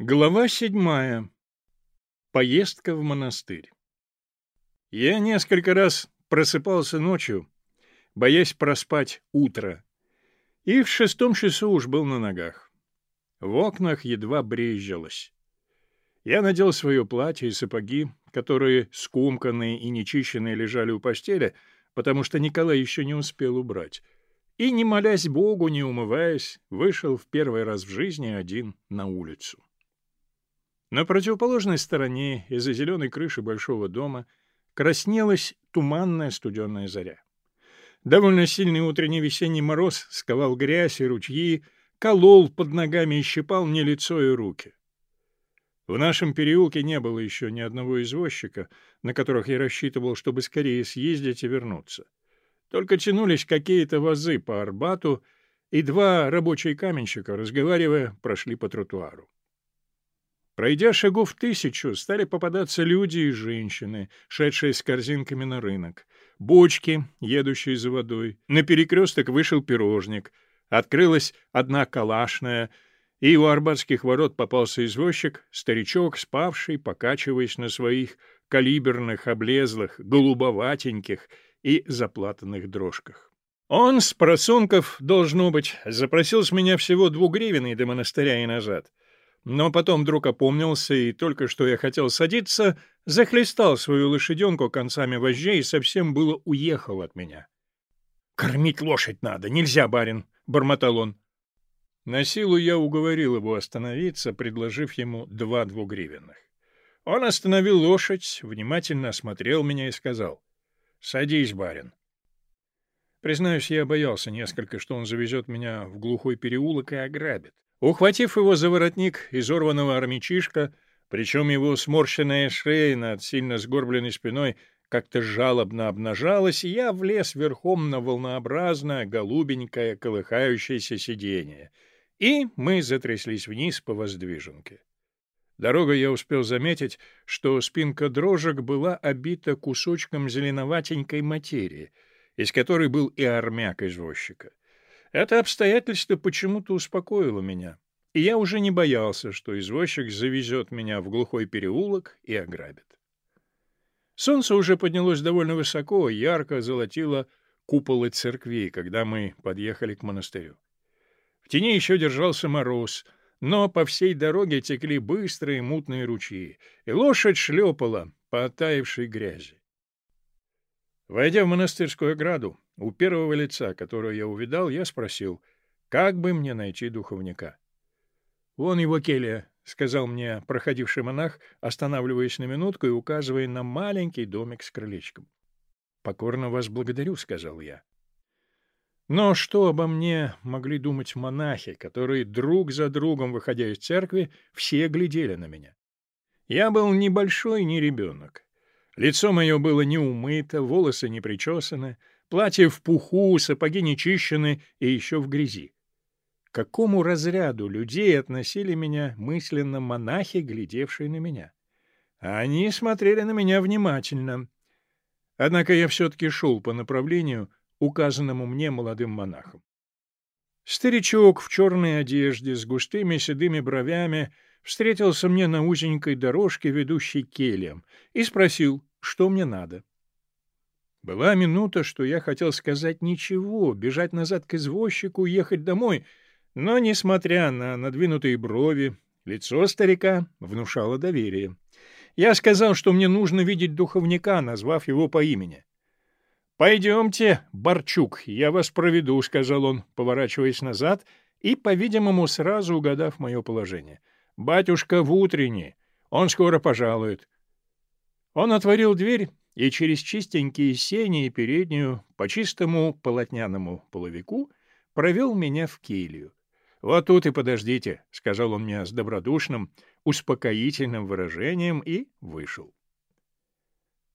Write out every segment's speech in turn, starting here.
Глава седьмая. Поездка в монастырь. Я несколько раз просыпался ночью, боясь проспать утро, и в шестом часу уж был на ногах. В окнах едва брезжилось. Я надел свое платье и сапоги, которые скомканные и нечищенные лежали у постели, потому что Николай еще не успел убрать, и, не молясь Богу, не умываясь, вышел в первый раз в жизни один на улицу. На противоположной стороне, из-за зеленой крыши большого дома, краснелась туманная студенная заря. Довольно сильный утренний весенний мороз сковал грязь и ручьи, колол под ногами и щипал мне лицо и руки. В нашем переулке не было еще ни одного извозчика, на которых я рассчитывал, чтобы скорее съездить и вернуться. Только тянулись какие-то вазы по Арбату, и два рабочие каменщика, разговаривая, прошли по тротуару. Пройдя шагов тысячу, стали попадаться люди и женщины, шедшие с корзинками на рынок, бочки, едущие за водой. На перекресток вышел пирожник, открылась одна калашная, и у арбатских ворот попался извозчик, старичок, спавший, покачиваясь на своих калиберных, облезлых, голубоватеньких и заплатанных дрожках. Он с просунков, должно быть, запросил с меня всего двугривенный до монастыря и назад — но потом вдруг опомнился и только что я хотел садиться, захлестал свою лошаденку концами вожжей и совсем было уехал от меня. «Кормить лошадь надо, нельзя, барин!» — бормотал он. На силу я уговорил его остановиться, предложив ему два двугривенных. Он остановил лошадь, внимательно осмотрел меня и сказал, «Садись, барин». Признаюсь, я боялся несколько, что он завезет меня в глухой переулок и ограбит. Ухватив его за воротник изорванного армячишка, причем его сморщенная шея над сильно сгорбленной спиной как-то жалобно обнажалась, я влез верхом на волнообразное, голубенькое, колыхающееся сиденье, и мы затряслись вниз по воздвиженке. Дорогой я успел заметить, что спинка дрожек была обита кусочком зеленоватенькой материи, из которой был и армяк извозчика. Это обстоятельство почему-то успокоило меня, и я уже не боялся, что извозчик завезет меня в глухой переулок и ограбит. Солнце уже поднялось довольно высоко, ярко золотило куполы церквей, когда мы подъехали к монастырю. В тени еще держался мороз, но по всей дороге текли быстрые мутные ручьи, и лошадь шлепала по оттаившей грязи. Войдя в монастырскую ограду, у первого лица, которое я увидал, я спросил, как бы мне найти духовника. — Вон его келья, — сказал мне проходивший монах, останавливаясь на минутку и указывая на маленький домик с крылечком. — Покорно вас благодарю, — сказал я. Но что обо мне могли думать монахи, которые друг за другом, выходя из церкви, все глядели на меня? Я был ни большой, ни ребенок. Лицо мое было не умыто, волосы не причесаны, платье в пуху, сапоги не чищены и еще в грязи. К какому разряду людей относили меня мысленно монахи, глядевшие на меня? Они смотрели на меня внимательно. Однако я все-таки шел по направлению, указанному мне молодым монахом. Старичок в черной одежде с густыми седыми бровями встретился мне на узенькой дорожке, ведущей кельям, и спросил, что мне надо. Была минута, что я хотел сказать ничего, бежать назад к извозчику, ехать домой, но, несмотря на надвинутые брови, лицо старика внушало доверие. Я сказал, что мне нужно видеть духовника, назвав его по имени. «Пойдемте, Барчук, я вас проведу», — сказал он, поворачиваясь назад и, по-видимому, сразу угадав мое положение. «Батюшка в утренней, он скоро пожалует». Он отворил дверь и через чистенькие сени и переднюю по чистому полотняному половику провел меня в келью. «Вот тут и подождите», — сказал он мне с добродушным, успокоительным выражением и вышел.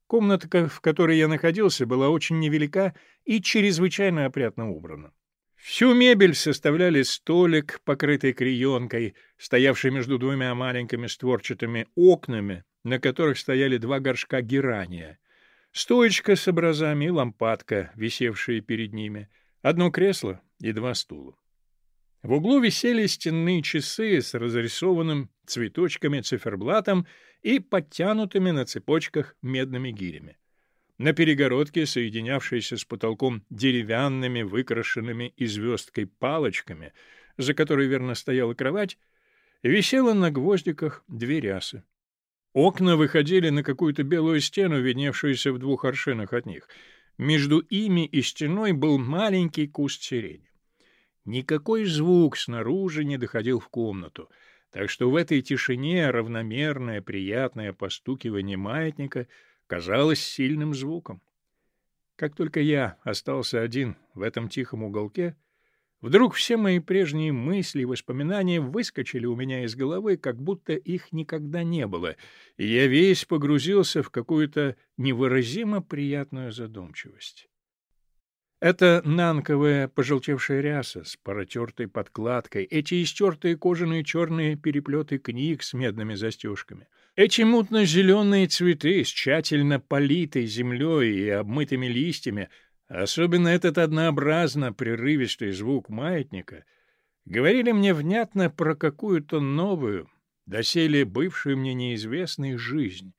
Комнатка, в которой я находился, была очень невелика и чрезвычайно опрятно убрана. Всю мебель составляли столик, покрытый клеенкой, стоявший между двумя маленькими створчатыми окнами, на которых стояли два горшка герания, Стоечка с образами и лампадка, висевшие перед ними, одно кресло и два стула. В углу висели стенные часы с разрисованным цветочками циферблатом и подтянутыми на цепочках медными гирями. На перегородке, соединявшейся с потолком деревянными, выкрашенными и звездкой палочками, за которой верно стояла кровать, висела на гвоздиках две рясы. Окна выходили на какую-то белую стену, видневшуюся в двух аршинах от них. Между ими и стеной был маленький куст сирени. Никакой звук снаружи не доходил в комнату, так что в этой тишине равномерное приятное постукивание маятника казалось сильным звуком. Как только я остался один в этом тихом уголке, вдруг все мои прежние мысли и воспоминания выскочили у меня из головы, как будто их никогда не было, и я весь погрузился в какую-то невыразимо приятную задумчивость. Это нанковая пожелтевшая ряса с протертой подкладкой, эти истертые кожаные черные переплеты книг с медными застежками, эти мутно-зеленые цветы с тщательно политой землей и обмытыми листьями, особенно этот однообразно прерывистый звук маятника, говорили мне внятно про какую-то новую, доселе бывшую мне неизвестную жизнь,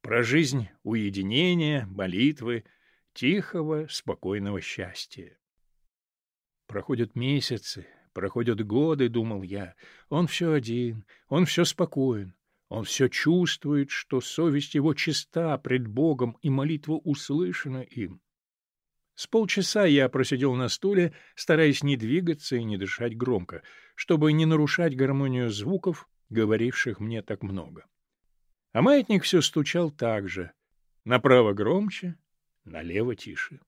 про жизнь уединения, молитвы, тихого, спокойного счастья. Проходят месяцы, проходят годы, думал я. Он все один, он все спокоен. Он все чувствует, что совесть его чиста пред Богом, и молитва услышана им. С полчаса я просидел на стуле, стараясь не двигаться и не дышать громко, чтобы не нарушать гармонию звуков, говоривших мне так много. А маятник все стучал так же. Направо громче, налево тише.